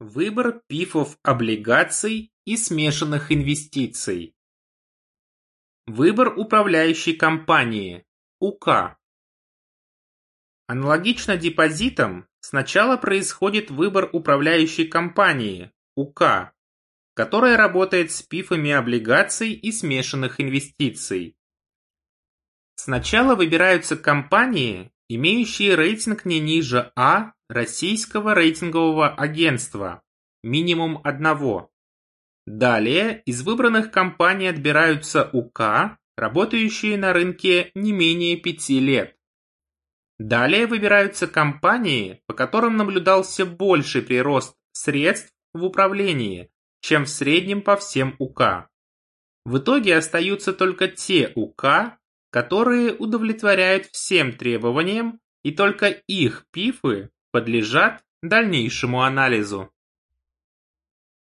Выбор пифов облигаций и смешанных инвестиций. Выбор управляющей компании УК. Аналогично депозитам, сначала происходит выбор управляющей компании УК, которая работает с пифами облигаций и смешанных инвестиций. Сначала выбираются компании, имеющие рейтинг не ниже А российского рейтингового агентства, минимум одного. Далее из выбранных компаний отбираются УК, работающие на рынке не менее пяти лет. Далее выбираются компании, по которым наблюдался больший прирост средств в управлении, чем в среднем по всем УК. В итоге остаются только те УК, которые удовлетворяют всем требованиям, и только их пифы подлежат дальнейшему анализу.